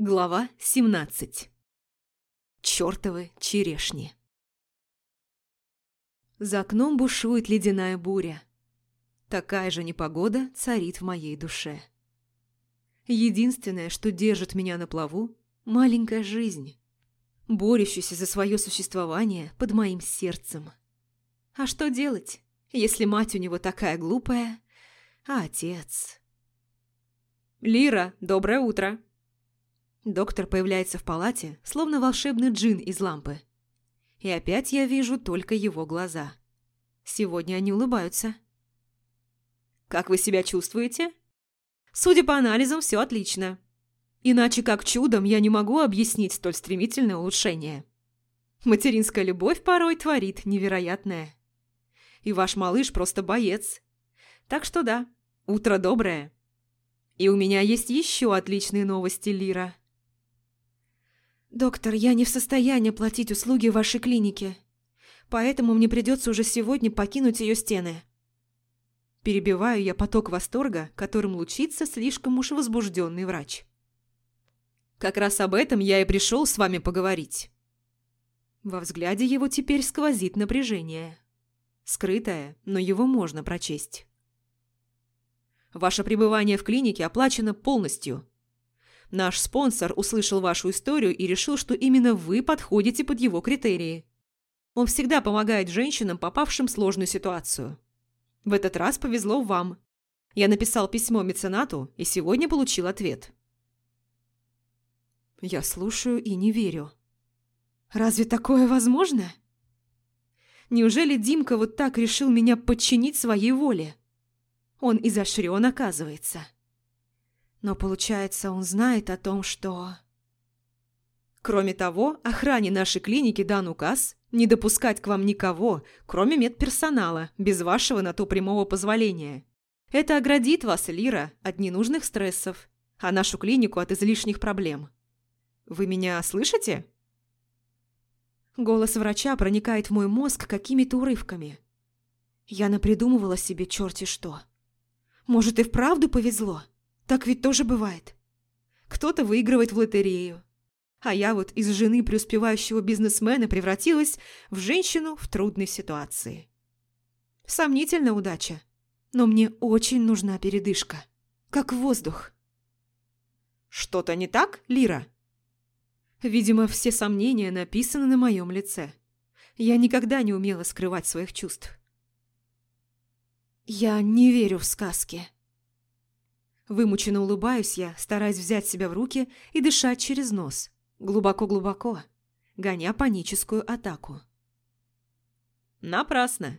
Глава 17 Чёртовы черешни За окном бушует ледяная буря. Такая же непогода царит в моей душе. Единственное, что держит меня на плаву – маленькая жизнь, борющаяся за свое существование под моим сердцем. А что делать, если мать у него такая глупая, а отец... «Лира, доброе утро!» Доктор появляется в палате, словно волшебный джин из лампы. И опять я вижу только его глаза. Сегодня они улыбаются. «Как вы себя чувствуете?» «Судя по анализам, все отлично. Иначе как чудом я не могу объяснить столь стремительное улучшение. Материнская любовь порой творит невероятное. И ваш малыш просто боец. Так что да, утро доброе. И у меня есть еще отличные новости, Лира». «Доктор, я не в состоянии платить услуги вашей клинике, поэтому мне придется уже сегодня покинуть ее стены». Перебиваю я поток восторга, которым лучится слишком уж возбужденный врач. «Как раз об этом я и пришел с вами поговорить». Во взгляде его теперь сквозит напряжение. Скрытое, но его можно прочесть. «Ваше пребывание в клинике оплачено полностью», Наш спонсор услышал вашу историю и решил, что именно вы подходите под его критерии. Он всегда помогает женщинам, попавшим в сложную ситуацию. В этот раз повезло вам. Я написал письмо меценату и сегодня получил ответ. Я слушаю и не верю. Разве такое возможно? Неужели Димка вот так решил меня подчинить своей воле? Он изощрен, оказывается. Но получается, он знает о том, что... Кроме того, охране нашей клиники дан указ не допускать к вам никого, кроме медперсонала, без вашего на то прямого позволения. Это оградит вас, Лира, от ненужных стрессов, а нашу клинику от излишних проблем. Вы меня слышите? Голос врача проникает в мой мозг какими-то урывками. Я напридумывала себе черти что. Может, и вправду повезло? Так ведь тоже бывает. Кто-то выигрывает в лотерею. А я вот из жены преуспевающего бизнесмена превратилась в женщину в трудной ситуации. Сомнительная удача. Но мне очень нужна передышка. Как воздух. Что-то не так, Лира? Видимо, все сомнения написаны на моем лице. Я никогда не умела скрывать своих чувств. Я не верю в сказки. Вымученно улыбаюсь я, стараясь взять себя в руки и дышать через нос. Глубоко-глубоко, гоня паническую атаку. Напрасно.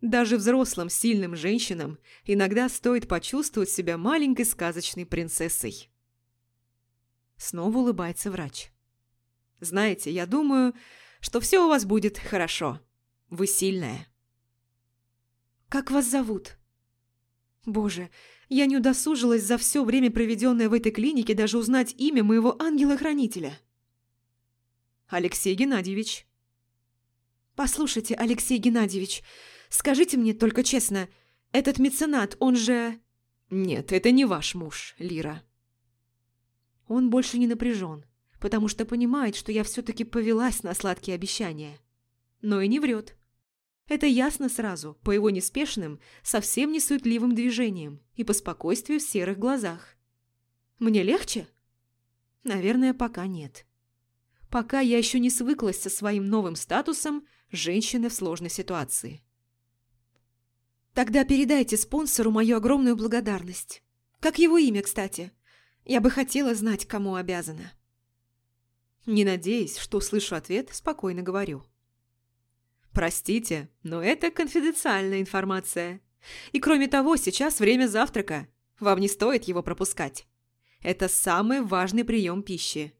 Даже взрослым сильным женщинам иногда стоит почувствовать себя маленькой сказочной принцессой. Снова улыбается врач. Знаете, я думаю, что все у вас будет хорошо. Вы сильная. Как вас зовут? Боже, я не удосужилась за все время, проведенное в этой клинике, даже узнать имя моего ангела-хранителя. Алексей Геннадьевич. Послушайте, Алексей Геннадьевич, скажите мне только честно, этот меценат, он же... Нет, это не ваш муж, Лира. Он больше не напряжен, потому что понимает, что я все-таки повелась на сладкие обещания. Но и не врет. Это ясно сразу, по его неспешным, совсем не суетливым движениям и по спокойствию в серых глазах. Мне легче? Наверное, пока нет. Пока я еще не свыклась со своим новым статусом женщины в сложной ситуации. Тогда передайте спонсору мою огромную благодарность. Как его имя, кстати? Я бы хотела знать, кому обязана. Не надеясь, что услышу ответ, спокойно говорю. Простите, но это конфиденциальная информация. И кроме того, сейчас время завтрака. Вам не стоит его пропускать. Это самый важный прием пищи.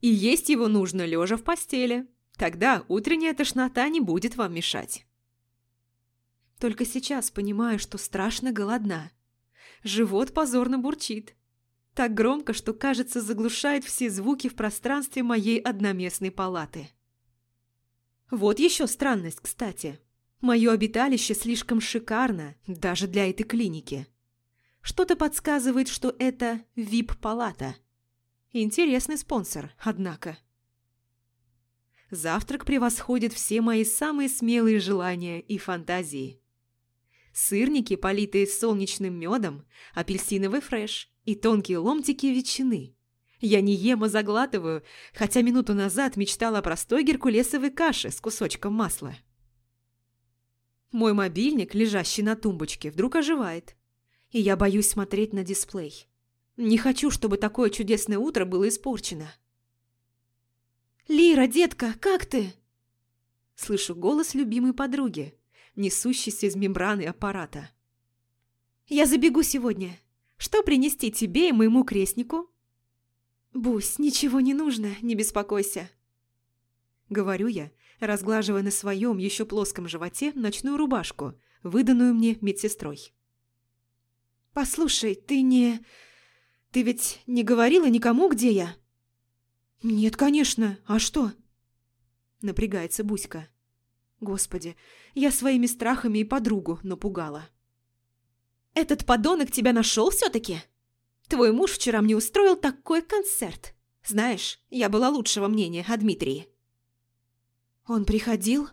И есть его нужно лежа в постели. Тогда утренняя тошнота не будет вам мешать. Только сейчас понимаю, что страшно голодна. Живот позорно бурчит. Так громко, что, кажется, заглушает все звуки в пространстве моей одноместной палаты. Вот еще странность, кстати. Мое обиталище слишком шикарно, даже для этой клиники. Что-то подсказывает, что это вип-палата. Интересный спонсор, однако. Завтрак превосходит все мои самые смелые желания и фантазии. Сырники, политые солнечным медом, апельсиновый фреш и тонкие ломтики ветчины. Я не ем, а заглатываю, хотя минуту назад мечтала о простой геркулесовой каше с кусочком масла. Мой мобильник, лежащий на тумбочке, вдруг оживает, и я боюсь смотреть на дисплей. Не хочу, чтобы такое чудесное утро было испорчено. «Лира, детка, как ты?» Слышу голос любимой подруги, несущейся из мембраны аппарата. «Я забегу сегодня. Что принести тебе и моему крестнику?» «Бусь, ничего не нужно, не беспокойся». Говорю я, разглаживая на своем еще плоском животе ночную рубашку, выданную мне медсестрой. «Послушай, ты не... Ты ведь не говорила никому, где я?» «Нет, конечно. А что?» Напрягается Буська. «Господи, я своими страхами и подругу напугала». «Этот подонок тебя нашел все-таки? Твой муж вчера мне устроил такой концерт. Знаешь, я была лучшего мнения о Дмитрии». «Он приходил?»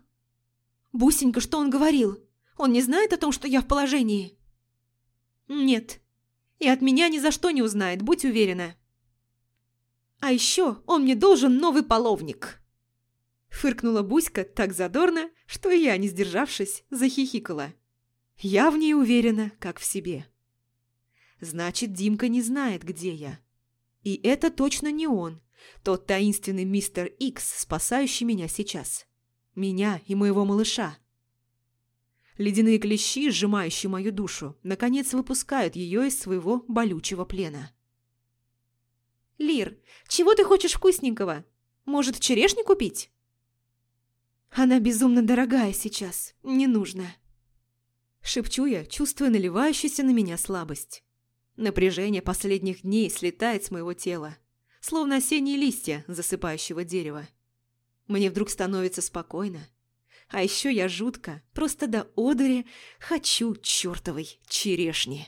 «Бусенька, что он говорил? Он не знает о том, что я в положении?» «Нет. И от меня ни за что не узнает, будь уверена». А еще он мне должен новый половник!» Фыркнула Буська так задорно, что я, не сдержавшись, захихикала. Я в ней уверена, как в себе. Значит, Димка не знает, где я. И это точно не он, тот таинственный мистер Икс, спасающий меня сейчас. Меня и моего малыша. Ледяные клещи, сжимающие мою душу, наконец выпускают ее из своего болючего плена. «Лир, чего ты хочешь вкусненького? Может, черешню купить?» «Она безумно дорогая сейчас, не нужно». Шепчу я, чувствуя наливающуюся на меня слабость. Напряжение последних дней слетает с моего тела, словно осенние листья засыпающего дерева. Мне вдруг становится спокойно. А еще я жутко, просто до одури, хочу чертовой черешни.